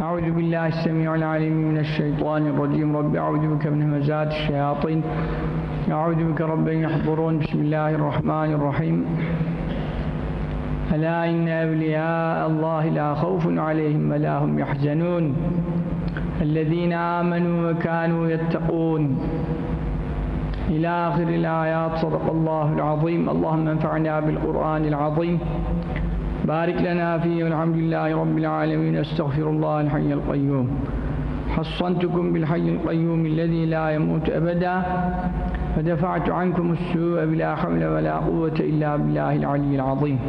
أعوذ بالله السميع العليم من الشيطان الرجيم. رب أعوذ بك من همزات الشياطين. أعوذ بك رب يحضرون. بسم الله الرحمن الرحيم. ألا إن أولياء الله لا خوف عليهم ولا هم يحزنون. الذين آمنوا وكانوا يتقون. إلى آخر الآيات. صدق الله العظيم. اللهم انفعنا بالقرآن العظيم. بارك لنا فيه والحمد لله رب العالمين استغفر الله الحي القيوم حصنتكم بالحي القيوم الذي لا يموت أبدا فدفعت عنكم السوء بلا حول ولا قوة إلا بالله العلي العظيم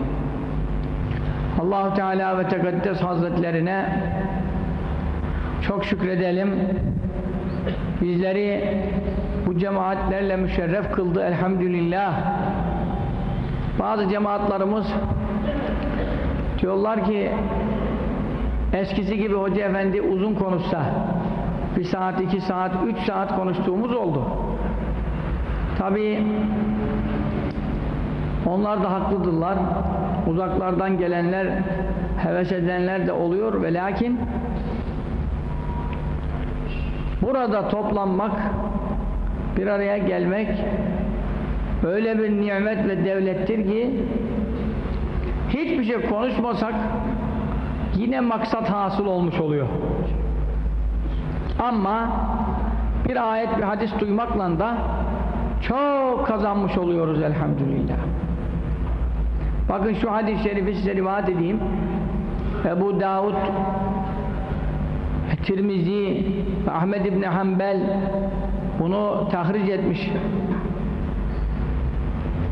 allah Teala ve Tekaddes Hazretlerine çok şükredelim. Bizleri bu cemaatlerle müşerref kıldı elhamdülillah. Bazı cemaatlarımız diyorlar ki eskisi gibi hoca efendi uzun konuşsa bir saat, iki saat, üç saat konuştuğumuz oldu. Tabi onlar da haklıdırlar. Uzaklardan gelenler, heves edenler de oluyor ve lakin burada toplanmak, bir araya gelmek öyle bir nimet ve devlettir ki hiçbir şey konuşmasak yine maksat hasıl olmuş oluyor. Ama bir ayet, bir hadis duymakla da çok kazanmış oluyoruz elhamdülillah. Bakın şu hadis-i şerifi size rivayet edeyim. Ebu Davud, Tirmizi, Ahmed İbni Hanbel bunu tahric etmiş.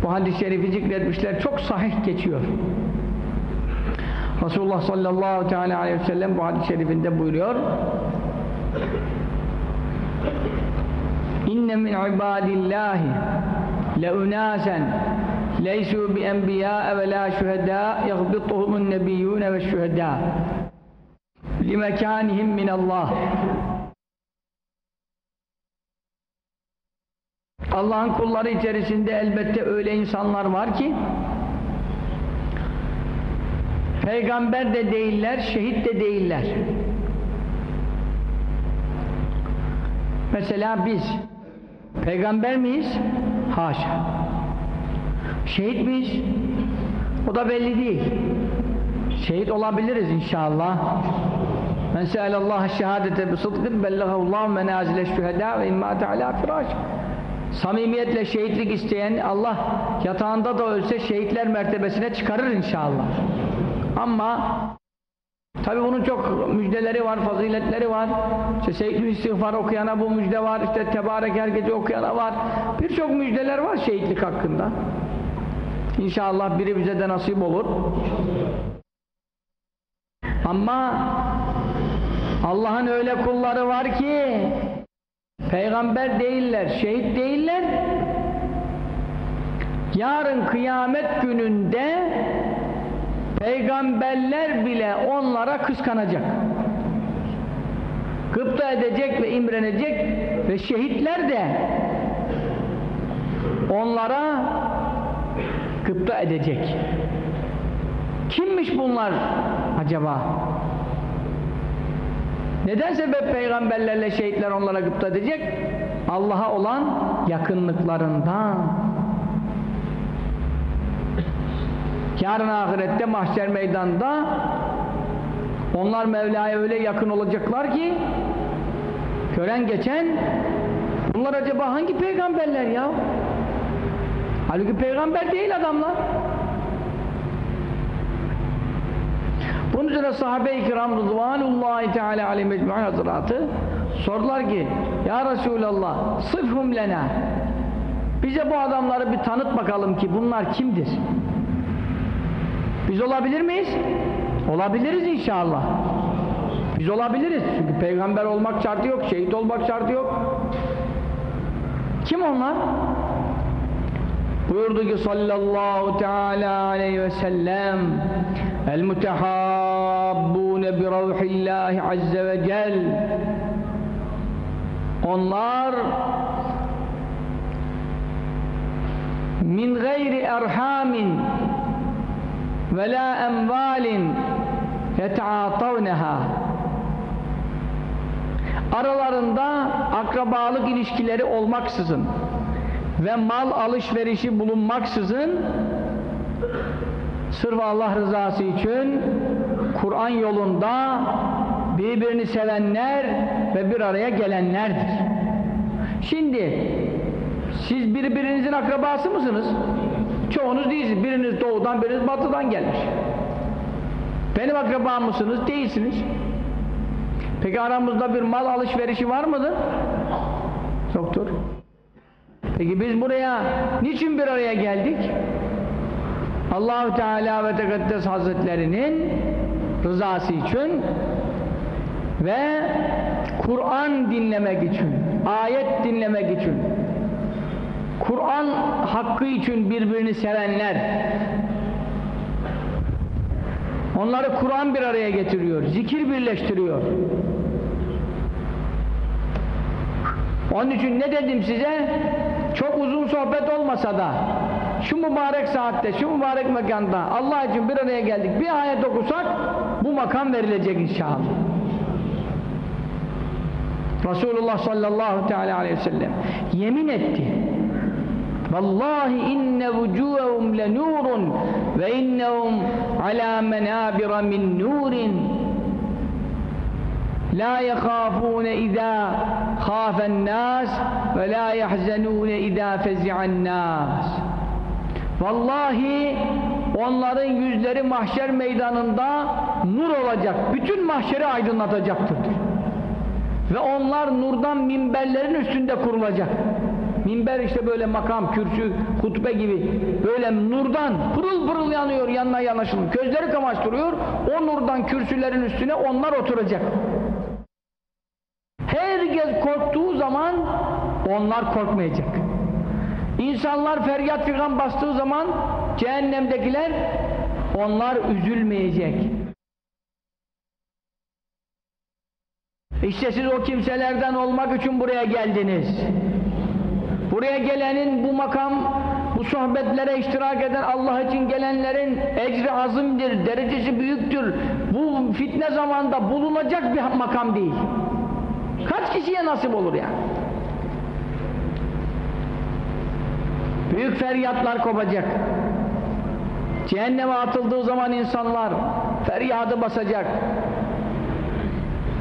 Bu hadis-i şerifi zikretmişler. Çok sahih geçiyor. Resulullah sallallahu aleyhi ve sellem bu hadis-i şerifinde buyuruyor. İnne min ibadillahi le unasen leysu bi enbiya ve la şuheda yaghbituhumun nebiyyun ve şuheda limekanihim min Allah Allah'ın kulları içerisinde elbette öyle insanlar var ki peygamber de değiller, şehit de değiller. Mesela biz peygamber miyiz? Haşa. Şehit miyiz? O da belli değil. Şehit olabiliriz inşallah. Men se'alallaha şehadete bi sıdkın bellagahullahu menazile şühedâ ve immâte alâ firâş. Samimiyetle şehitlik isteyen Allah yatağında da ölse şehitler mertebesine çıkarır inşallah. Ama tabi bunun çok müjdeleri var, faziletleri var. İşte Seyyid-i İstiğfar okuyana bu müjde var, işte Tebarek her gece okuyana var. Birçok müjdeler var şehitlik hakkında. İnşallah biri bize de nasip olur. Ama Allah'ın öyle kulları var ki peygamber değiller, şehit değiller. Yarın kıyamet gününde peygamberler bile onlara kıskanacak. Gıpta edecek ve imrenecek ve şehitler de onlara gıpta edecek. Kimmiş bunlar acaba? Neden sebep peygamberlerle şehitler onlara gıpta edecek? Allah'a olan yakınlıklarından. Yarın ahirette mahşer meydanda onlar Mevla'ya öyle yakın olacaklar ki gören geçen bunlar acaba hangi peygamberler ya? Halbuki peygamber değil adamlar. Bunun üzerine sahabe-i kiram rızvanullahi teala aleyhi mecmu'un hazıratı sordular ki Ya Resulallah sıfhum lena bize bu adamları bir tanıt bakalım ki bunlar kimdir? Biz olabilir miyiz? Olabiliriz inşallah. Biz olabiliriz. Çünkü peygamber olmak şartı yok, şehit olmak şartı yok. Kim onlar? Buyurdu ki sallallahu teala aleyhi ve sellem El mutehabbune bi ravhillahi azze ve cel Onlar min gayri erhamin ve la emvalin yet'atavneha aralarında akrabalık ilişkileri olmaksızın ve mal alışverişi bulunmaksızın sırf Allah rızası için Kur'an yolunda birbirini sevenler ve bir araya gelenlerdir. Şimdi siz birbirinizin akrabası mısınız? Çoğunuz değilsiniz. Biriniz doğudan, biriniz batıdan gelmiş. Benim akrabam mısınız? Değilsiniz. Peki aramızda bir mal alışverişi var mıdır? Yoktur. Peki biz buraya niçin bir araya geldik? Allahu Teala ve Tekaddes Hazretlerinin rızası için ve Kur'an dinlemek için, ayet dinlemek için, Kur'an hakkı için birbirini sevenler, onları Kur'an bir araya getiriyor, zikir birleştiriyor. Onun için ne dedim size? Çok uzun sohbet olmasa da şu mübarek saatte, şu mübarek mekanda Allah için bir araya geldik. Bir ayet okusak bu makam verilecek inşallah. Resulullah sallallahu teala aleyhi ve sellem yemin etti. Vallahi inne vucuhum lenurun ve innehum ala menabira min nurin la yekafune izâ khâfen nâs ve la yahzenûne izâ fezi'an nâs Vallahi onların yüzleri mahşer meydanında nur olacak. Bütün mahşeri aydınlatacaktır. Ve onlar nurdan minberlerin üstünde kurulacak. Minber işte böyle makam, kürsü, hutbe gibi böyle nurdan pırıl pırıl yanıyor, yanına yanaşılıyor. Gözleri kamaştırıyor. O nurdan kürsülerin üstüne onlar oturacak. Herkes korktuğu zaman onlar korkmayacak. İnsanlar feryat figan bastığı zaman cehennemdekiler onlar üzülmeyecek. İşte siz o kimselerden olmak için buraya geldiniz. Buraya gelenin bu makam, bu sohbetlere iştirak eden Allah için gelenlerin ecri azimdir, derecesi büyüktür. Bu fitne zamanda bulunacak bir makam değil. Kaç kişiye nasip olur yani? Büyük feryatlar kopacak. Cehenneme atıldığı zaman insanlar feryadı basacak.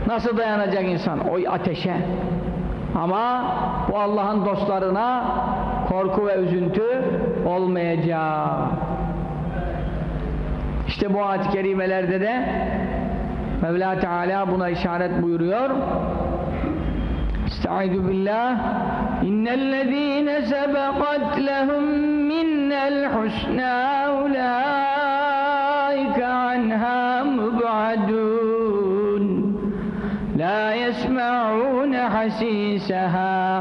Nasıl dayanacak insan o ateşe? Ama bu Allah'ın dostlarına korku ve üzüntü olmayacak. İşte bu ayet-i kerimelerde de Mevla Teala buna işaret buyuruyor. Estaizu billah İnnellezîne sebekat lehum minnel husnâ ulâike anhâ حسيسها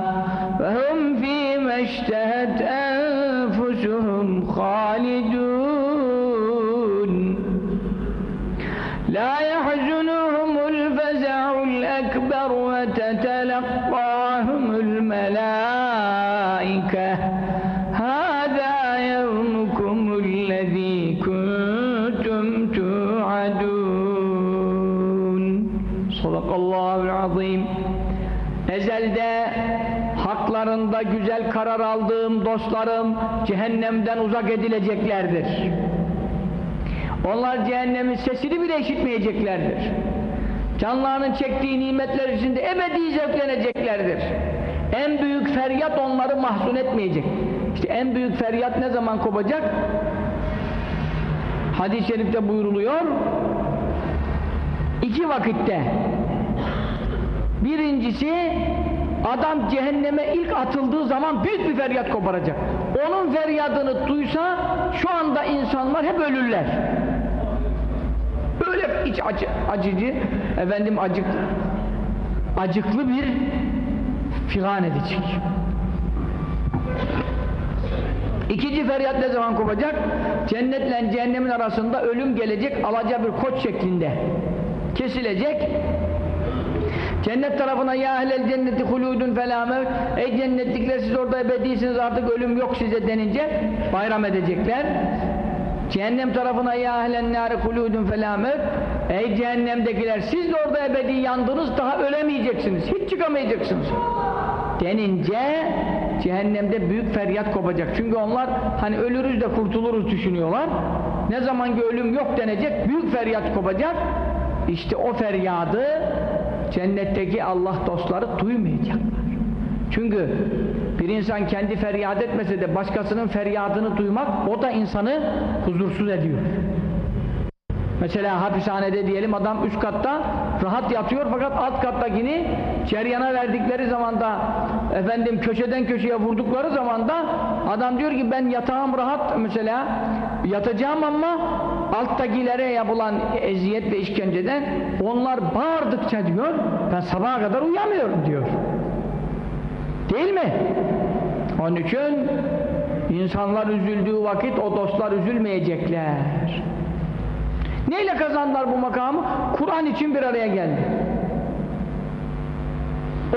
فهم فيما اشتهوا karar aldığım dostlarım cehennemden uzak edileceklerdir. Onlar cehennemin sesini bile işitmeyeceklerdir. Canlarının çektiği nimetler içinde ebedi zevkleneceklerdir. En büyük feryat onları mahzun etmeyecek. İşte en büyük feryat ne zaman kopacak? Hadis-i şerifte buyuruluyor. İki vakitte. Birincisi adam cehenneme ilk atıldığı zaman büyük bir feryat koparacak. Onun feryadını duysa şu anda insanlar hep ölürler. Böyle iç acı, acıcı, efendim acık, acıklı bir figan edecek. İkinci feryat ne zaman kopacak? Cennetle cehennemin arasında ölüm gelecek, alaca bir koç şeklinde kesilecek. Cennet tarafına ya ehlel cenneti huludun felâmev Ey cennetlikler siz orada ebedisiniz artık ölüm yok size denince bayram edecekler. Cehennem tarafına ya ehlen nâri kulûdun felâ mevt Ey cehennemdekiler siz de orada ebedi yandınız daha ölemeyeceksiniz. Hiç çıkamayacaksınız. Denince cehennemde büyük feryat kopacak. Çünkü onlar hani ölürüz de kurtuluruz düşünüyorlar. Ne zaman ki ölüm yok denecek büyük feryat kopacak. İşte o feryadı cennetteki Allah dostları duymayacaklar. Çünkü bir insan kendi feryat etmese de başkasının feryadını duymak o da insanı huzursuz ediyor. Mesela hapishanede diyelim adam üst katta rahat yatıyor fakat alt kattakini ceryana verdikleri zaman da efendim köşeden köşeye vurdukları zaman da adam diyor ki ben yatağım rahat mesela yatacağım ama alttakilere yapılan eziyet ve işkenceden onlar bağırdıkça diyor ben sabaha kadar uyamıyorum diyor. Değil mi? Onun için insanlar üzüldüğü vakit o dostlar üzülmeyecekler. Neyle kazandılar bu makamı? Kur'an için bir araya geldi.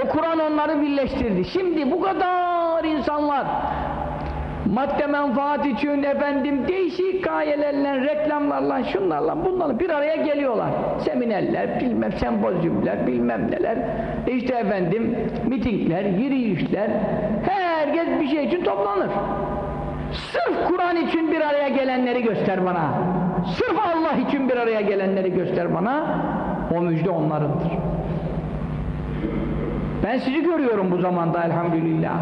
O Kur'an onları birleştirdi. Şimdi bu kadar insanlar madde menfaat için efendim değişik gayelerle, reklamlarla, şunlarla, bunlarla bir araya geliyorlar. Seminerler, bilmem sempozyumlar, bilmem neler. İşte efendim mitingler, yürüyüşler. Herkes bir şey için toplanır. Sırf Kur'an için bir araya gelenleri göster bana. Sırf Allah için bir araya gelenleri göster bana. O müjde onlarındır. Ben sizi görüyorum bu zamanda elhamdülillah.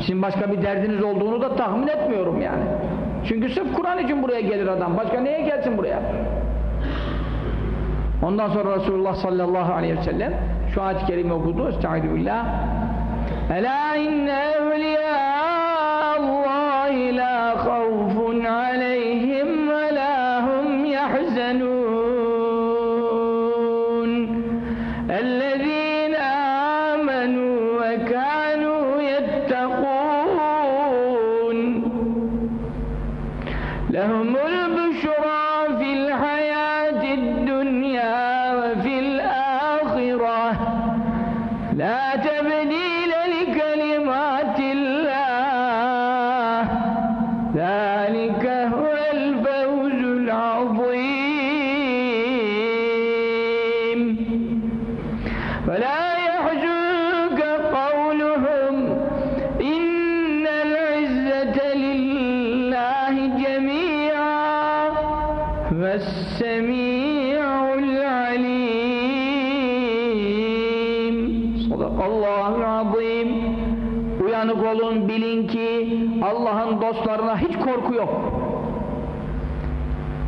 Sizin başka bir derdiniz olduğunu da tahmin etmiyorum yani. Çünkü sırf Kur'an için buraya gelir adam. Başka neye gelsin buraya? Ondan sonra Resulullah sallallahu aleyhi ve sellem şu ayet-i kerime okudu. Estaizu billah. Ela inne evliya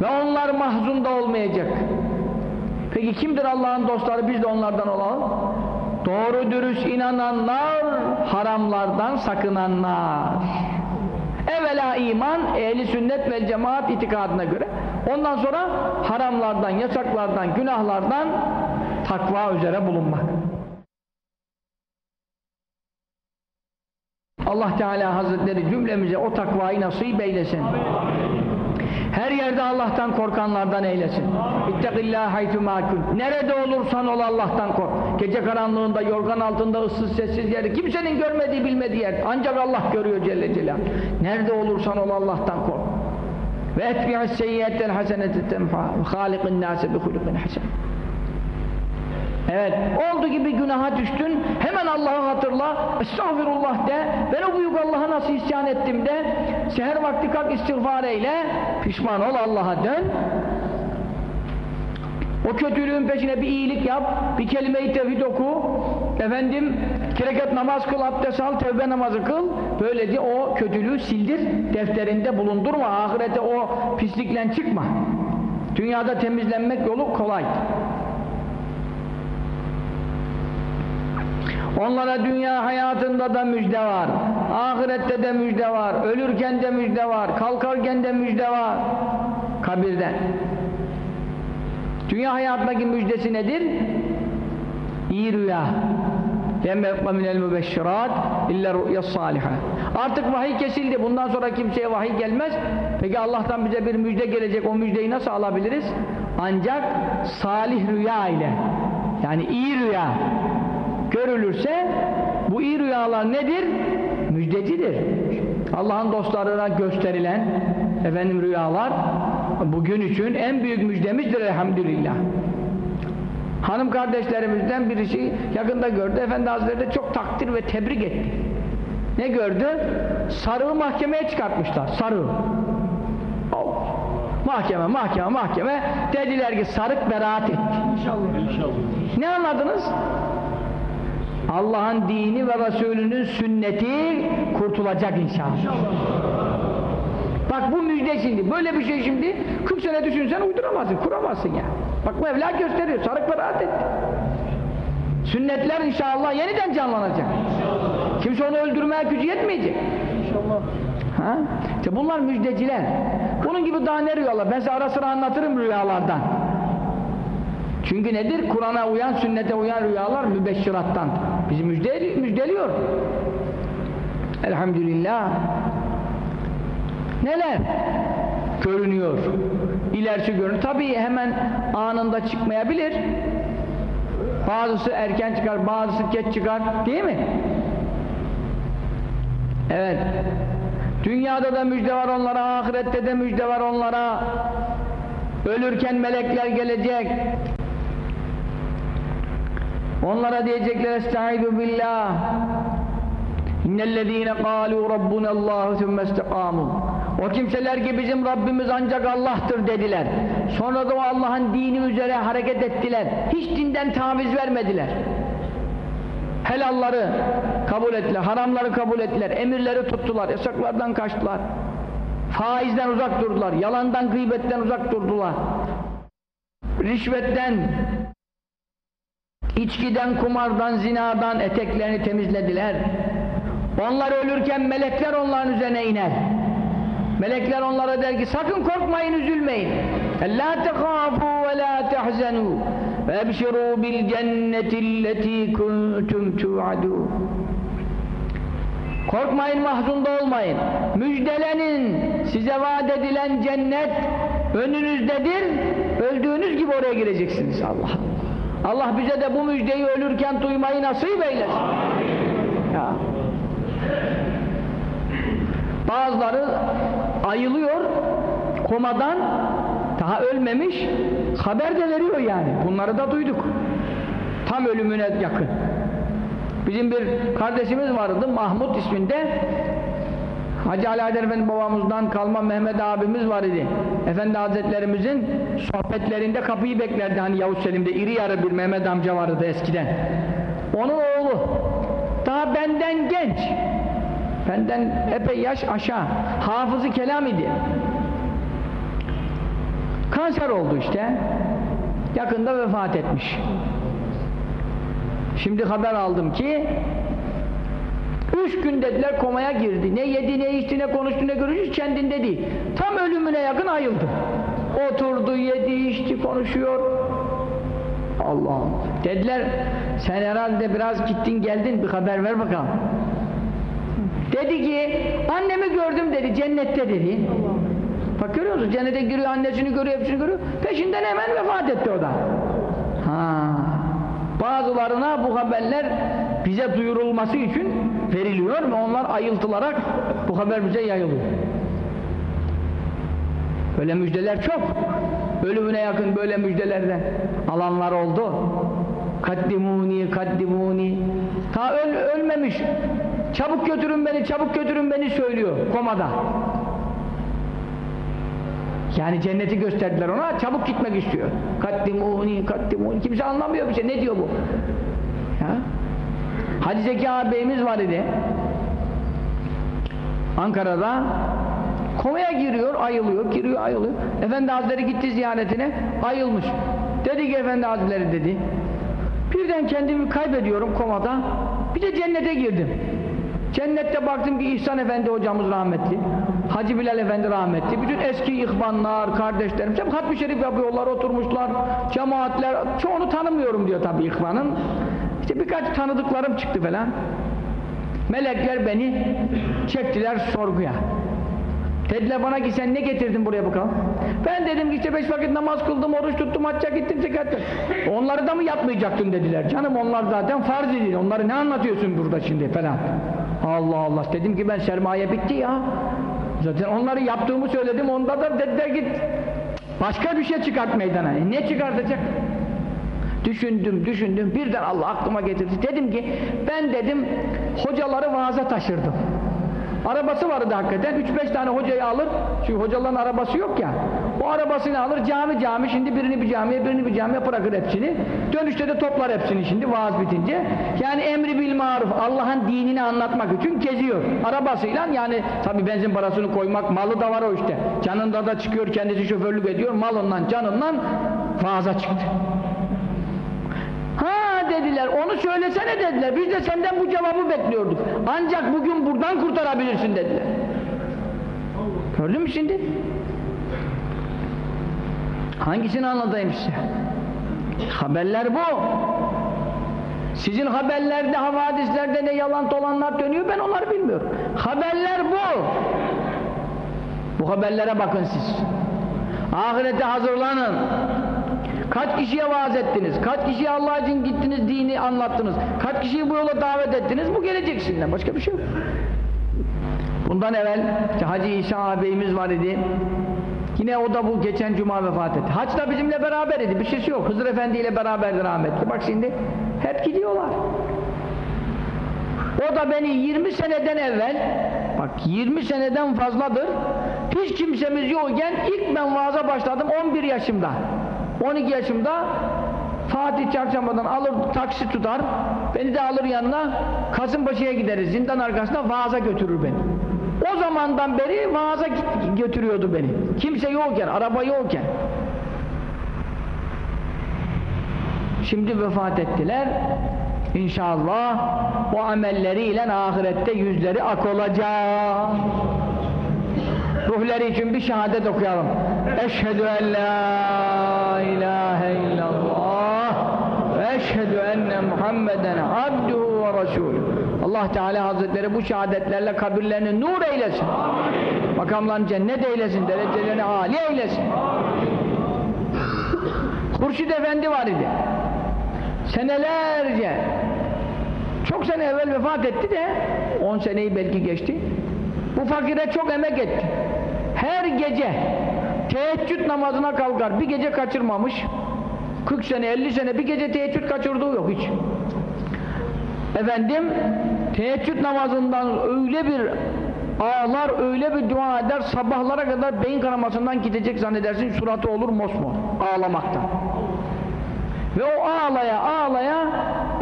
Ve onlar mahzun da olmayacak. Peki kimdir Allah'ın dostları? Biz de onlardan olalım. Doğru dürüst inananlar, haramlardan sakınanlar. Evvela iman, ehli sünnet ve cemaat itikadına göre. Ondan sonra haramlardan, yasaklardan, günahlardan takva üzere bulunmak. Allah Teala Hazretleri cümlemize o takvayı nasip eylesin. Her yerde Allah'tan korkanlardan eylesin. İttekillâh haytûmâ kun. Nerede olursan ol Allah'tan kork. Gece karanlığında, yorgan altında, ıssız sessiz yerde, kimsenin görmediği bilmediği yer. Ancak Allah görüyor Celle Celal. Nerede olursan ol Allah'tan kork. Ve etbi'is seyyiyetten. Ve hâlikin nâse bi hulukin hasen. Evet, oldu gibi günaha düştün, hemen Allah'ı hatırla, estağfirullah de, ben o büyük Allah'a nasıl isyan ettim de, seher vakti kalk istiğfar eyle, pişman ol Allah'a dön, o kötülüğün peşine bir iyilik yap, bir kelime-i tevhid oku, efendim, kireket namaz kıl, abdest al, tevbe namazı kıl, böylece o kötülüğü sildir, defterinde bulundurma, ahirete o pislikle çıkma. Dünyada temizlenmek yolu kolay. Onlara dünya hayatında da müjde var. Ahirette de müjde var. Ölürken de müjde var. Kalkarken de müjde var. Kabirden. Dünya hayatındaki müjdesi nedir? İyi rüya. Yekma minel mübeşşirat illa rü'ya saliha. Artık vahiy kesildi. Bundan sonra kimseye vahiy gelmez. Peki Allah'tan bize bir müjde gelecek. O müjdeyi nasıl alabiliriz? Ancak salih rüya ile. Yani iyi rüya görülürse bu iyi rüyalar nedir? Müjdecidir. Allah'ın dostlarına gösterilen efendim rüyalar bugün için en büyük müjdemizdir elhamdülillah. Hanım kardeşlerimizden birisi yakında gördü. Efendi Hazretleri çok takdir ve tebrik etti. Ne gördü? Sarığı mahkemeye çıkartmışlar. Sarığı. Mahkeme, mahkeme, mahkeme. Dediler ki sarık beraat etti. Ne anladınız? Allah'ın dini ve Resulünün sünneti kurtulacak inşallah. Bak bu müjde şimdi. Böyle bir şey şimdi 40 sene düşünsen uyduramazsın, kuramazsın ya. Bak Mevla gösteriyor. Sarık beraat etti. Sünnetler inşallah yeniden canlanacak. Kimse onu öldürmeye gücü yetmeyecek. İnşallah. Ha? İşte bunlar müjdeciler. Bunun gibi daha ne rüyalar? Ben size ara sıra anlatırım rüyalardan. Çünkü nedir? Kur'an'a uyan, sünnete uyan rüyalar mübeşşirattan. Bizi müjde, müjdeliyor. Elhamdülillah. Neler? Görünüyor. İlerisi görünüyor. Tabii hemen anında çıkmayabilir. Bazısı erken çıkar, bazısı geç çıkar. Değil mi? Evet. Dünyada da müjde var onlara, ahirette de müjde var onlara. Ölürken melekler gelecek. Onlara diyecekler Estaizu billah İnnellezîne kâlû rabbunallâhu sümme istekâmû O kimseler ki bizim Rabbimiz ancak Allah'tır dediler. Sonra da o Allah'ın dini üzere hareket ettiler. Hiç dinden taviz vermediler. Helalları kabul ettiler, haramları kabul ettiler, emirleri tuttular, yasaklardan kaçtılar. Faizden uzak durdular, yalandan, gıybetten uzak durdular. Rişvetten, içkiden, kumardan, zinadan eteklerini temizlediler. Onlar ölürken melekler onların üzerine iner. Melekler onlara der ki sakın korkmayın, üzülmeyin. La tekâfû ve la tehzenû ve ebşirû bil cennetilleti kuntum tu'adû. Korkmayın, mahzunda olmayın. Müjdelenin, size vaat edilen cennet önünüzdedir. Öldüğünüz gibi oraya gireceksiniz Allah. Allah bize de bu müjdeyi ölürken duymayı nasip eylesin. Ya. Bazıları ayılıyor komadan daha ölmemiş haber de veriyor yani. Bunları da duyduk. Tam ölümüne yakın. Bizim bir kardeşimiz vardı Mahmut isminde Hacı Ali Efendi babamızdan kalma Mehmet abimiz var idi. Efendi Hazretlerimizin sohbetlerinde kapıyı beklerdi. Hani Yavuz Selim'de iri yarı bir Mehmet amca vardı eskiden. Onun oğlu. Daha benden genç. Benden epey yaş aşağı. Hafızı kelam idi. Kanser oldu işte. Yakında vefat etmiş. Şimdi haber aldım ki üç gün dediler komaya girdi. Ne yedi, ne içti, ne konuştu, ne görüştü kendinde değil. Tam ölümüne yakın ayıldı. Oturdu, yedi, içti, konuşuyor. Allah Allah. Dediler sen herhalde biraz gittin geldin bir haber ver bakalım. Dedi ki annemi gördüm dedi cennette dedi. Bak görüyor musun? Cennete giriyor, annesini görüyor, hepsini görüyor. Peşinden hemen vefat etti o da. Ha. Bazılarına bu haberler bize duyurulması için veriliyor ve onlar ayıltılarak bu haber bize yayılıyor. Böyle müjdeler çok. Ölümüne yakın böyle müjdelerden alanlar oldu. Kaddimuni, kaddimuni. Ta öl, ölmemiş. Çabuk götürün beni, çabuk götürün beni söylüyor komada. Yani cenneti gösterdiler ona, çabuk gitmek istiyor. Kaddimuni, kaddimuni. Kimse anlamıyor bir şey. Ne diyor bu? Ya? Hacı Zeki ağabeyimiz var idi. Ankara'da komaya giriyor, ayılıyor, giriyor, ayılıyor. Efendi Hazretleri gitti ziyaretine, ayılmış. Dedi ki Efendi Hazretleri dedi, birden kendimi kaybediyorum komada, bir de cennete girdim. Cennette baktım ki İhsan Efendi hocamız rahmetli, Hacı Bilal Efendi rahmetli, bütün eski ihvanlar, kardeşlerim, hep hatmi şerif yapıyorlar, oturmuşlar, cemaatler, çoğunu tanımıyorum diyor tabii ihvanın. İşte birkaç tanıdıklarım çıktı falan. Melekler beni çektiler sorguya. Dediler bana ki sen ne getirdin buraya bakalım? Ben dedim ki işte beş vakit namaz kıldım, oruç tuttum, hacca gittim, zekat Onları da mı yapmayacaktın dediler. Canım onlar zaten farz edin. Onları ne anlatıyorsun burada şimdi falan. Allah Allah. Dedim ki ben sermaye bitti ya. Zaten onları yaptığımı söyledim. Onda da dediler git başka bir şey çıkart meydana. E ne çıkartacak? Düşündüm, düşündüm. Birden Allah aklıma getirdi. Dedim ki ben dedim hocaları vaaza taşırdım. Arabası vardı hakikaten. 3-5 tane hocayı alır. Çünkü hocaların arabası yok ya. O arabasını alır cami cami. Şimdi birini bir camiye birini bir camiye bırakır hepsini. Dönüşte de toplar hepsini şimdi vaaz bitince. Yani emri bil maruf. Allah'ın dinini anlatmak için geziyor. Arabasıyla yani tabi benzin parasını koymak malı da var o işte. Canında da çıkıyor kendisi şoförlük ediyor. Malından canından vaaza çıktı. Dediler onu söylesene dediler. Biz de senden bu cevabı bekliyorduk. Ancak bugün buradan kurtarabilirsin dediler. Gördün mü şimdi? Hangisini anlatayım size? Haberler bu. Sizin haberlerde havadislerde ne yalan dolanlar dönüyor ben onları bilmiyorum. Haberler bu. Bu haberlere bakın siz. Ahirete hazırlanın Kaç kişiye vaaz ettiniz? Kaç kişiye Allah için gittiniz, dini anlattınız? Kaç kişiyi bu yola davet ettiniz? Bu gelecek sizinle. Başka bir şey yok. Bundan evvel Hacı İsa ağabeyimiz var idi. Yine o da bu geçen cuma vefat etti. Haç da bizimle beraber idi. Bir şeysi yok. Hızır Efendi ile beraberdi rahmetli. Bak şimdi hep gidiyorlar. O da beni 20 seneden evvel bak 20 seneden fazladır hiç kimsemiz yokken ilk ben vaaza başladım 11 yaşımda. 12 yaşımda Fatih Çarşamba'dan alır taksi tutar. Beni de alır yanına. Kasımpaşa'ya gideriz. Zindan arkasında vaaza götürür beni. O zamandan beri vaaza götürüyordu beni. Kimse yokken araba yokken. Şimdi vefat ettiler. İnşallah o amelleriyle ahirette yüzleri ak olacak. Ruhları için bir şehadet okuyalım eşhedü en la ilahe illallah ve eşhedü enne Muhammeden abduhu ve resulü Allah Teala Hazretleri bu şehadetlerle kabirlerini nur eylesin. Makamlarını cennet eylesin derecelerini âli eylesin. Hurşid Efendi var idi. Senelerce çok sene evvel vefat etti de 10 seneyi belki geçti. Bu fakire çok emek etti. Her gece teheccüd namazına kalkar. Bir gece kaçırmamış. 40 sene 50 sene bir gece teheccüd kaçırdığı yok hiç. Efendim teheccüd namazından öyle bir ağlar öyle bir dua eder sabahlara kadar beyin kanamasından gidecek zannedersin suratı olur mosmor ağlamaktan. Ve o ağlaya ağlaya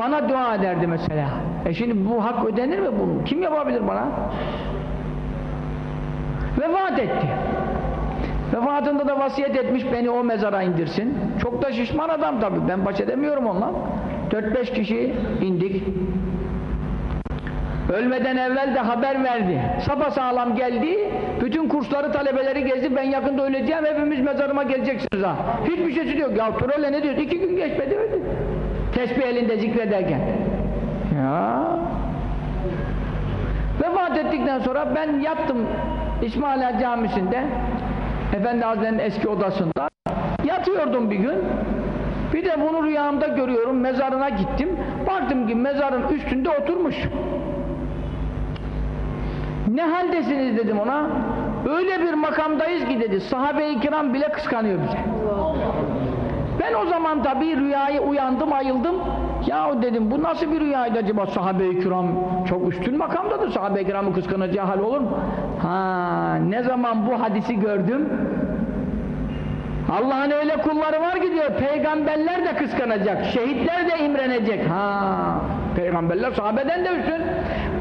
bana dua ederdi mesela. E şimdi bu hak ödenir mi bunu kim yapabilir bana? Vefat etti vefatında da vasiyet etmiş beni o mezara indirsin. Çok da şişman adam tabi ben baş edemiyorum onunla. 4-5 kişi indik. Ölmeden evvel de haber verdi. Sapasağlam geldi. Bütün kursları talebeleri gezdi. Ben yakında öleceğim. Hepimiz mezarıma geleceksiniz ha. Hiçbir şeysi yok. Ya Turelle ne diyor iki gün geçmedi öldü tesbih elinde zikrederken. Ya. Vefat ettikten sonra ben yattım İsmaila camisinde Efendi Hazretleri'nin eski odasında yatıyordum bir gün. Bir de bunu rüyamda görüyorum mezarına gittim. Baktım ki mezarın üstünde oturmuş. Ne haldesiniz dedim ona. Öyle bir makamdayız ki dedi sahabe-i kiram bile kıskanıyor bize. Ben o zaman tabi rüyayı uyandım ayıldım ya dedim bu nasıl bir rüyaydı acaba? Sahabe-i kiram çok üstün makamdadır. Sahabe-i kiramı kıskanacağı hal olur mu? Ha ne zaman bu hadisi gördüm? Allah'ın öyle kulları var ki diyor peygamberler de kıskanacak şehitler de imrenecek. Ha peygamberler sahabeden de üstün.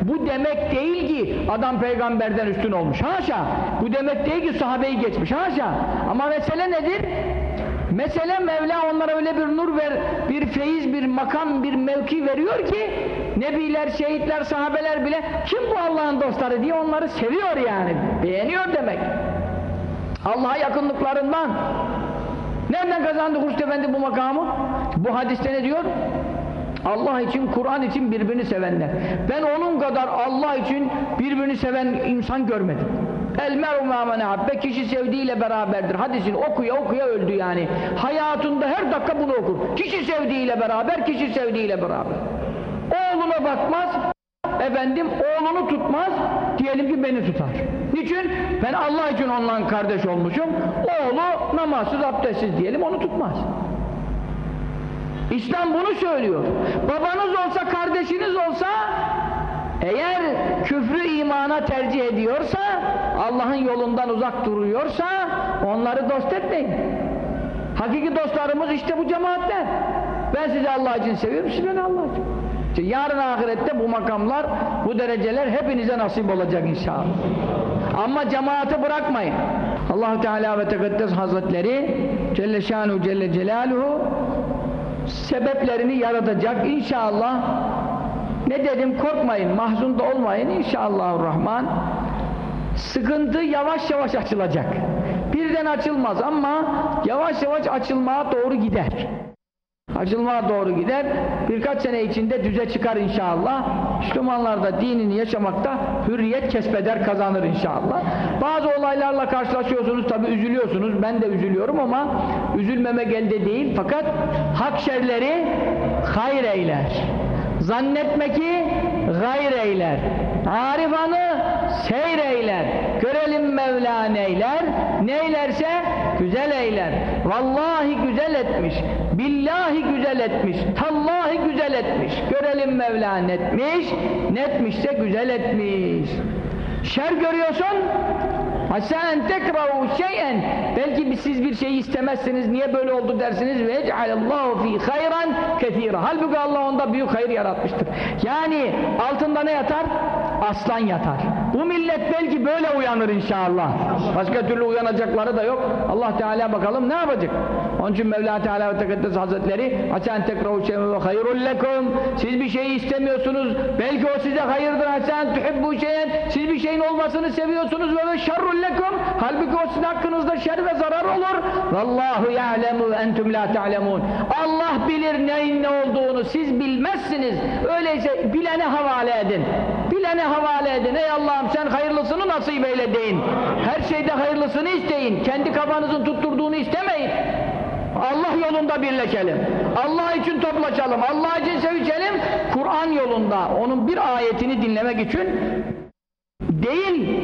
Bu demek değil ki adam peygamberden üstün olmuş. Haşa! Bu demek değil ki sahabeyi geçmiş. Haşa! Ama mesele nedir mesele Mevla onlara öyle bir nur ver bir feyiz bir makam bir mevki veriyor ki nebiler şehitler sahabeler bile kim bu Allah'ın dostları? diye onları seviyor yani. Beğeniyor demek. Allah'a yakınlıklarından. Nereden kazandı Hurşit Efendi bu makamı? Bu hadiste ne diyor? Allah için, Kur'an için birbirini sevenler. Ben onun kadar Allah için birbirini seven insan görmedim. El meru mâmene kişi sevdiğiyle beraberdir. Hadisini okuya okuya öldü yani. Hayatında her dakika bunu okur. Kişi sevdiğiyle beraber, kişi sevdiğiyle beraber. Oğluna bakmaz, efendim oğlunu tutmaz, diyelim ki beni tutar. Niçin? Ben Allah için onunla kardeş olmuşum. Oğlu namazsız, abdestsiz diyelim onu tutmaz. İslam bunu söylüyor. Babanız olsa, kardeşiniz olsa eğer küfrü imana tercih ediyorsa Allah'ın yolundan uzak duruyorsa onları dost etmeyin. Hakiki dostlarımız işte bu cemaatler. Ben sizi Allah için seviyorum, siz beni Allah için. İşte yarın ahirette bu makamlar, bu dereceler hepinize nasip olacak inşallah. Ama cemaati bırakmayın. allah Teala ve Tekaddes Hazretleri Celle Şanuhu Celle Celaluhu sebeplerini yaratacak inşallah. Ne dedim korkmayın, mahzun da olmayın inşallahurrahman. Sıkıntı yavaş yavaş açılacak. Birden açılmaz ama yavaş yavaş açılmaya doğru gider. Açılmaya doğru gider. Birkaç sene içinde düze çıkar inşallah. Müslümanlar da dinini yaşamakta hürriyet kesbeder kazanır inşallah. Bazı olaylarla karşılaşıyorsunuz tabi üzülüyorsunuz. Ben de üzülüyorum ama üzülmeme elde değil. Fakat hak şerleri hayır eyler. Zannetme ki gayr eyler. Arifanı seyreyler. Görelim Mevla neyler. Neylerse güzel eyler. Vallahi güzel etmiş. Billahi güzel etmiş. Tallahi güzel etmiş. Görelim Mevla netmiş. Netmişse güzel etmiş. Şer görüyorsun Hasen tekrahu şeyen belki siz bir şeyi istemezsiniz niye böyle oldu dersiniz? Ve ec'alallahu fi hayran kethira halbuki Allah onda büyük hayır yaratmıştır. Yani altında ne yatar? Aslan yatar. Bu millet belki böyle uyanır inşallah. Başka türlü uyanacakları da yok. Allah Teala bakalım ne yapacak? Onun için Mevla Teala ve Tekaddes Hazretleri hasen tekrahu şeyen ve hayrul lekum. Siz bir şeyi istemiyorsunuz. Belki o size hayırdır hasen tuhibbu şeyen. Siz bir şeyin olmasını seviyorsunuz. Ve şerrul lekum. Halbuki o sizin hakkınızda şer ve zarar olur. Vallahu ya'lemu entum la ta'lemun. Allah bilir neyin ne olduğunu. Siz bilmezsiniz. Öyleyse bilene havale edin bilene havale edin ey Allah'ım sen hayırlısını nasip eyle deyin her şeyde hayırlısını isteyin kendi kafanızın tutturduğunu istemeyin Allah yolunda birleşelim. Allah için toplaşalım. Allah için sevişelim. Kur'an yolunda onun bir ayetini dinlemek için değil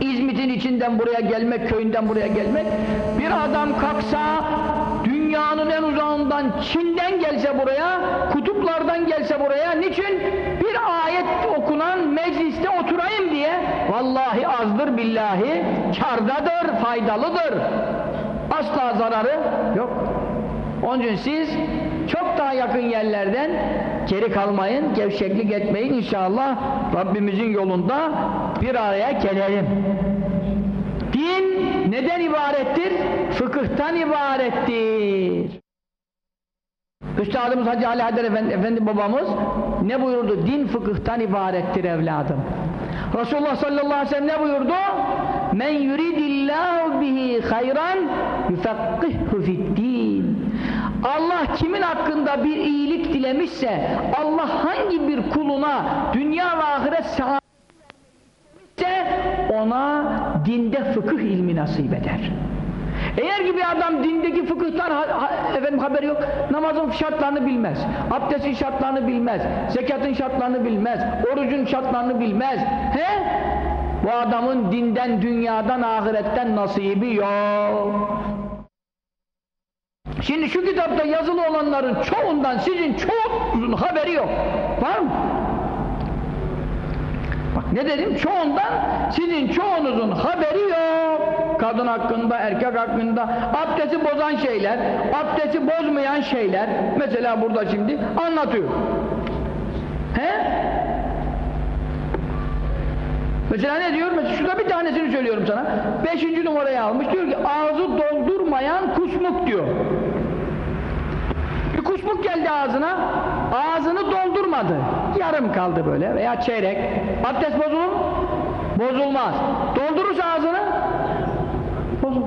İzmit'in içinden buraya gelmek, köyünden buraya gelmek bir adam kalksa dünyanın en uzağından Çin'den gelse buraya kutuplardan gelse buraya niçin? Bir ayet okunan mecliste oturayım diye vallahi azdır billahi kardadır, faydalıdır asla zararı yok onun için siz çok daha yakın yerlerden geri kalmayın, gevşeklik etmeyin inşallah Rabbimizin yolunda bir araya gelelim. Din neden ibarettir? Fıkıhtan ibarettir. Üstadımız Hacı Ali Haydar Efendi, Efendi babamız ne buyurdu? Din fıkıhtan ibarettir evladım. Resulullah sallallahu aleyhi ve sellem ne buyurdu? Men yuridillahu bihi hayran yufekkihhu fiddin. Allah kimin hakkında bir iyilik dilemişse Allah hangi bir kuluna dünya ve ahiret saadet ona dinde fıkıh ilmi nasip eder. Eğer ki bir adam dindeki fıkıhtan ha, ha, efendim haberi yok, namazın şartlarını bilmez, abdestin şartlarını bilmez, zekatın şartlarını bilmez, orucun şartlarını bilmez. He? Bu adamın dinden, dünyadan, ahiretten nasibi yok. Şimdi şu kitapta yazılı olanların çoğundan sizin çoğunuzun haberi yok. Var mı? Ne dedim? Çoğundan sizin çoğunuzun haberi yok. Kadın hakkında, erkek hakkında abdesti bozan şeyler, abdesti bozmayan şeyler mesela burada şimdi anlatıyor. He? Mesela ne diyor? Mesela şurada bir tanesini söylüyorum sana. Beşinci numarayı almış. Diyor ki ağzı doldurmayan kusmuk diyor. Kusmuk geldi ağzına. Ağzını doldurmadı. Yarım kaldı böyle veya çeyrek. Abdest bozulur mu? Bozulmaz. Doldurursa ağzını bozulur.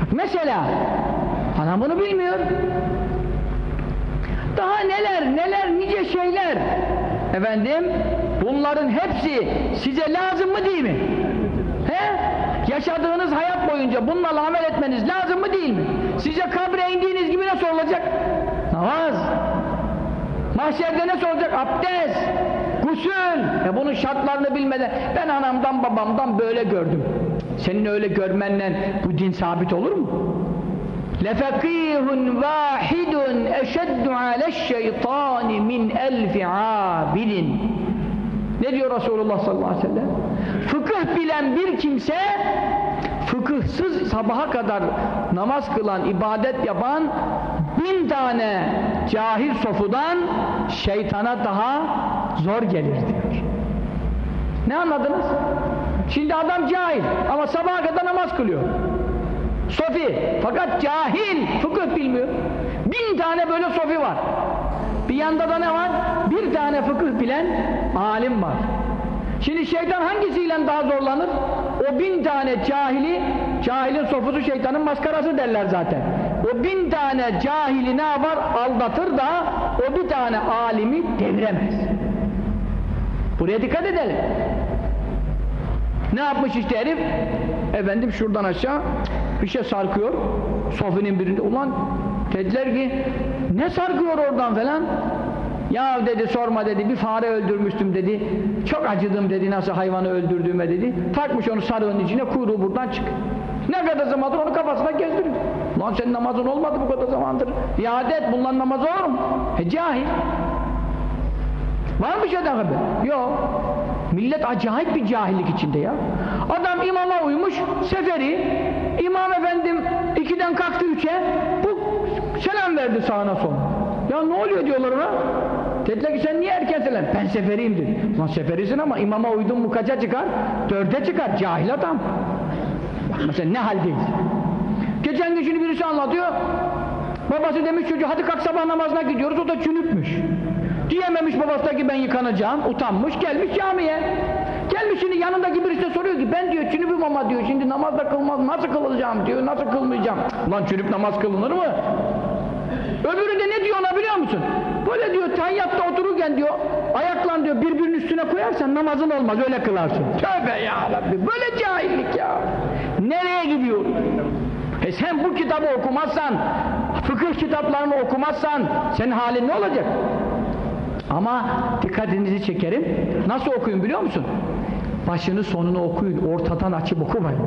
Bak mesela adam bunu bilmiyor. Daha neler neler nice şeyler. Efendim bunların hepsi size lazım mı değil mi? He? Yaşadığınız hayat boyunca bunlarla amel etmeniz lazım mı değil mi? Size kabre indiğiniz gibi nasıl olacak? Namaz. Mahşerde nasıl olacak? Abdest. Gusül. E bunun şartlarını bilmeden ben anamdan babamdan böyle gördüm. Senin öyle görmenle bu din sabit olur mu? lefekihun vahidun eşeddu aleşşeytani min elfi abidin ne diyor Resulullah sallallahu aleyhi ve sellem fıkıh bilen bir kimse fıkıhsız sabaha kadar namaz kılan, ibadet yapan bin tane cahil sofudan şeytana daha zor gelir diyor. Ne anladınız? Şimdi adam cahil ama sabaha kadar namaz kılıyor. Sofi. Fakat cahil. Fıkıh bilmiyor. Bin tane böyle sofi var. Bir yanda da ne var? Bir tane fıkıh bilen alim var. Şimdi şeytan hangisiyle daha zorlanır? O bin tane cahili, cahilin sofusu şeytanın maskarası derler zaten. O bin tane cahili ne yapar? Aldatır da o bir tane alimi deviremez. Buraya dikkat edelim. Ne yapmış işte herif? Efendim şuradan aşağı bir şey sarkıyor. Sofinin birinde. Ulan dediler ki ne sarkıyor oradan falan? Ya dedi sorma dedi bir fare öldürmüştüm dedi. Çok acıdım dedi nasıl hayvanı öldürdüğüme dedi. Takmış onu sarığın içine kuyruğu buradan çık. Ne kadar zamandır onu kafasına gezdiriyor. Lan senin namazın olmadı bu kadar zamandır. İade et bundan namaz olur mu? E cahil. Var mı şeyden haber? Yok. Millet acayip bir cahillik içinde ya. Adam imama uymuş, seferi, imam efendim ikiden kalktı üçe, bu selam verdi sağına soluna. Ya ne oluyor diyorlar ona? Dediler ki sen niye erken selam? Ben seferiyim dedi. Lan seferisin ama imama uydun mu kaça çıkar? Dörde çıkar, cahil adam. Bak mesela ne haldeyiz. Geçen gün şimdi birisi anlatıyor, babası demiş çocuğu hadi kalk sabah namazına gidiyoruz, o da cünüpmüş. Diyememiş babası ki ben yıkanacağım, utanmış, gelmiş camiye. Gelmiş şimdi yanındaki birisi de soruyor ki ben diyor cünübüm ama diyor şimdi namazda kılmaz, nasıl kılacağım diyor, nasıl kılmayacağım. Ulan cünüp namaz kılınır mı? Öbürü de ne diyor ona biliyor musun? Böyle diyor tayyatta otururken diyor ayaklan diyor birbirinin üstüne koyarsan namazın olmaz öyle kılarsın. Tövbe ya Rabbi böyle cahillik ya. Nereye gidiyor? E sen bu kitabı okumazsan, fıkıh kitaplarını okumazsan senin halin ne olacak? Ama dikkatinizi çekerim. Nasıl okuyun biliyor musun? Başını sonunu okuyun. Ortadan açıp okumayın.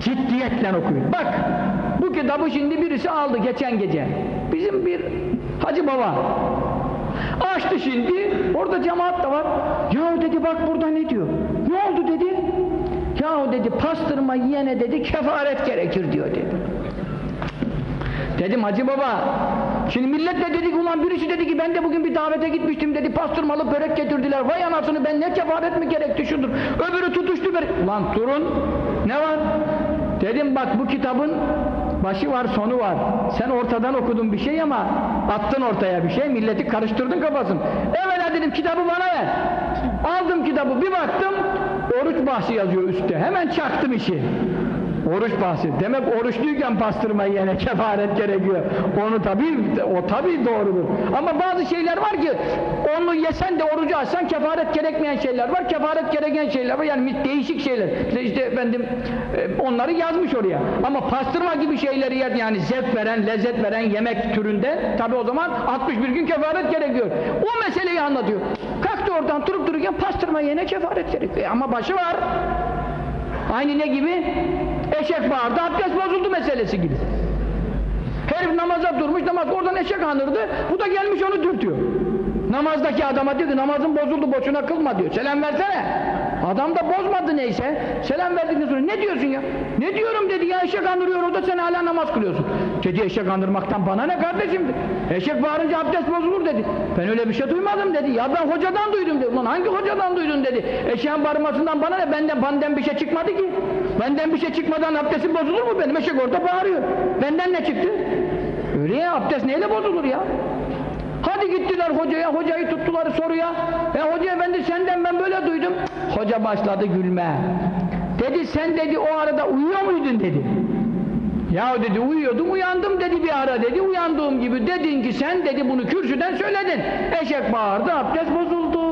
Ciddiyetle okuyun. Bak bu kitabı şimdi birisi aldı geçen gece. Bizim bir hacı baba. Açtı şimdi. Orada cemaat da var. Ya dedi bak burada ne diyor. Ne oldu dedi. Ya dedi pastırma yiyene dedi kefaret gerekir diyor dedi. Dedim hacı baba Şimdi millet de dedi ki ulan birisi dedi ki ben de bugün bir davete gitmiştim dedi pastırmalı börek getirdiler vay anasını ben ne kefaret mi gerekti şudur öbürü tutuştu börek ulan durun ne var dedim bak bu kitabın başı var sonu var. Sen ortadan okudun bir şey ama attın ortaya bir şey milleti karıştırdın kafasını. Evvela dedim kitabı bana ver. Aldım kitabı bir baktım oruç bahsi yazıyor üstte. Hemen çaktım işi Oruç bahsi. Demek oruçluyken pastırma yiyene kefaret gerekiyor. Onu tabi, o tabi doğrudur. Ama bazı şeyler var ki onu yesen de orucu açsan kefaret gerekmeyen şeyler var. Kefaret gereken şeyler var. Yani değişik şeyler. İşte, işte efendim e, onları yazmış oraya. Ama pastırma gibi şeyleri yer yani zevk veren, lezzet veren yemek türünde tabi o zaman 61 gün kefaret gerekiyor. O meseleyi anlatıyor. Kalktı oradan durup dururken pastırma yiyene kefaret gerekiyor. Ama başı var. Aynı ne gibi? Eşek bağırdı, abdest bozuldu meselesi gibi. Herif namaza durmuş, namaz oradan eşek anırdı, bu da gelmiş onu dürtüyor. Namazdaki adama diyor ki namazın bozuldu, boşuna kılma diyor. Selam versene. Adam da bozmadı neyse. Selam verdikten sonra ne diyorsun ya? Ne diyorum dedi ya eşek andırıyor o da sen hala namaz kılıyorsun. Dedi eşek andırmaktan bana ne kardeşim? Eşek bağırınca abdest bozulur dedi. Ben öyle bir şey duymadım dedi. Ya ben hocadan duydum dedi. Ulan hangi hocadan duydun dedi. Eşeğin bağırmasından bana ne? Benden benden bir şey çıkmadı ki. Benden bir şey çıkmadan abdestim bozulur mu benim? Eşek orada bağırıyor. Benden ne çıktı? Öyle ya abdest neyle bozulur ya? Hadi gittiler hocaya, hocayı tuttular soruya. E hoca efendi senden ben böyle duydum. Hoca başladı gülme. Dedi sen dedi o arada uyuyor muydun dedi. Ya dedi uyuyordum uyandım dedi bir ara dedi. Uyandığım gibi dedin ki sen dedi bunu kürsüden söyledin. Eşek bağırdı abdest bozuldu.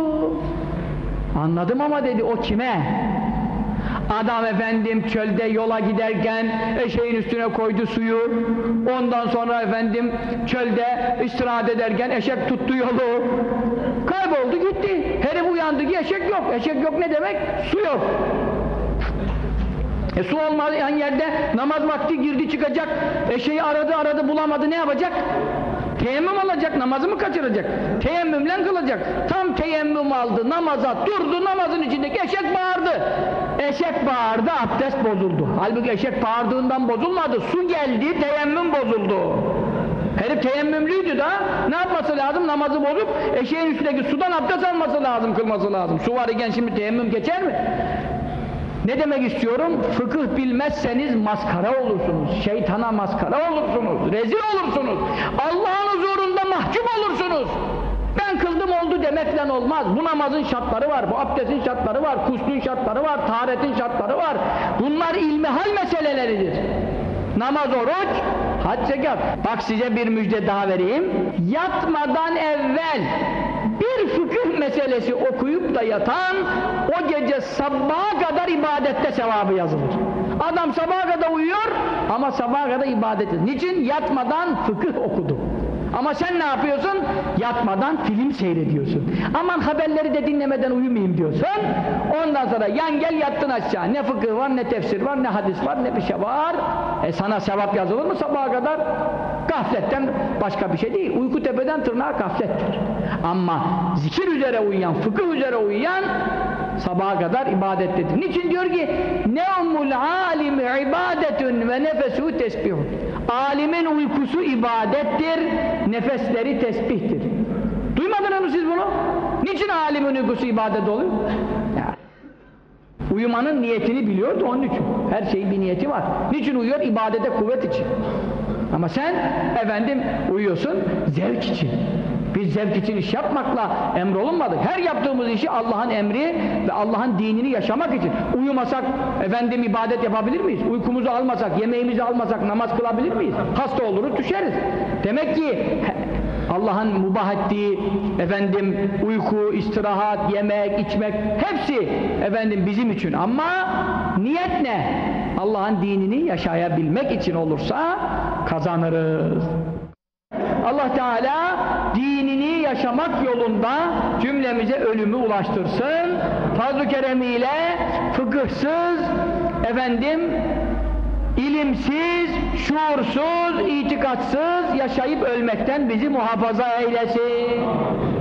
Anladım ama dedi o kime? Adam efendim çölde yola giderken eşeğin üstüne koydu suyu. Ondan sonra efendim çölde istirahat ederken eşek tuttu yolu. Kayboldu gitti. Herif uyandı ki eşek yok. Eşek yok ne demek? Su yok. E su olmayan yerde namaz vakti girdi çıkacak. Eşeği aradı aradı bulamadı ne yapacak? Teyemmüm alacak, namazı mı kaçıracak? Teyemmümle kılacak. Tam teyemmüm aldı, namaza durdu, namazın içindeki eşek bağırdı. Eşek bağırdı, abdest bozuldu. Halbuki eşek bağırdığından bozulmadı, su geldi, teyemmüm bozuldu. Herif teyemmümlüydü da ne yapması lazım? Namazı bozup eşeğin üstündeki sudan abdest alması lazım, kılması lazım. Su var iken şimdi teyemmüm geçer mi? Ne demek istiyorum? Fıkıh bilmezseniz maskara olursunuz. Şeytana maskara olursunuz. Rezil olursunuz. Allah'ın huzurunda mahcup olursunuz. Ben kıldım oldu demekle olmaz. Bu namazın şartları var, bu abdestin şartları var, kuslun şartları var, taharetin şartları var. Bunlar ilmihal meseleleridir. Namaz, oruç, hac, zekat. Bak size bir müjde daha vereyim. Yatmadan evvel bir fıkıh meselesi okuyup da yatan o gece sabaha kadar ibadette sevabı yazılır. Adam sabaha kadar uyuyor ama sabaha kadar ibadet ediyor. Niçin? Yatmadan fıkıh okudu. Ama sen ne yapıyorsun? Yatmadan film seyrediyorsun. Aman haberleri de dinlemeden uyumayayım diyorsun. Ondan sonra yan gel yattın aşağı. Ne fıkıh var, ne tefsir var, ne hadis var, ne bir şey var. E sana sevap yazılır mı sabaha kadar? Gafletten başka bir şey değil. Uyku tepeden tırnağa gaflettir. Ama zikir üzere uyuyan, fıkıh üzere uyuyan sabaha kadar ibadettedir. Niçin diyor ki nevmul alimi ibadetun ve nefesu tesbihun. Alimin uykusu ibadettir, nefesleri tesbihtir. Duymadınız mı siz bunu? Niçin alimin uykusu ibadet oluyor? Ya. Uyumanın niyetini biliyordu onun için. Her şeyin bir niyeti var. Niçin uyuyor? İbadete kuvvet için. Ama sen efendim uyuyorsun zevk için. Biz zevk için iş yapmakla emrolunmadık. Her yaptığımız işi Allah'ın emri ve Allah'ın dinini yaşamak için. Uyumasak efendim ibadet yapabilir miyiz? Uykumuzu almasak, yemeğimizi almasak namaz kılabilir miyiz? Hasta oluruz, düşeriz. Demek ki Allah'ın mubah ettiği efendim uyku, istirahat, yemek, içmek hepsi efendim bizim için ama niyet ne? Allah'ın dinini yaşayabilmek için olursa kazanırız. Allah Teala dinini yaşamak yolunda cümlemize ölümü ulaştırsın. Fazl-ı keremiyle fıkıhsız efendim ilimsiz, şuursuz, itikatsız yaşayıp ölmekten bizi muhafaza eylesin.